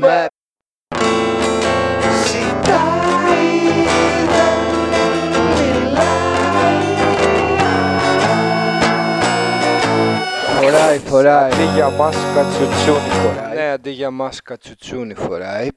με Φοράει, φοράει Αντί για μάσκα τσουτσούνι φοράει. Ναι, αντί για μάσκα τσουτσούνι φοράει.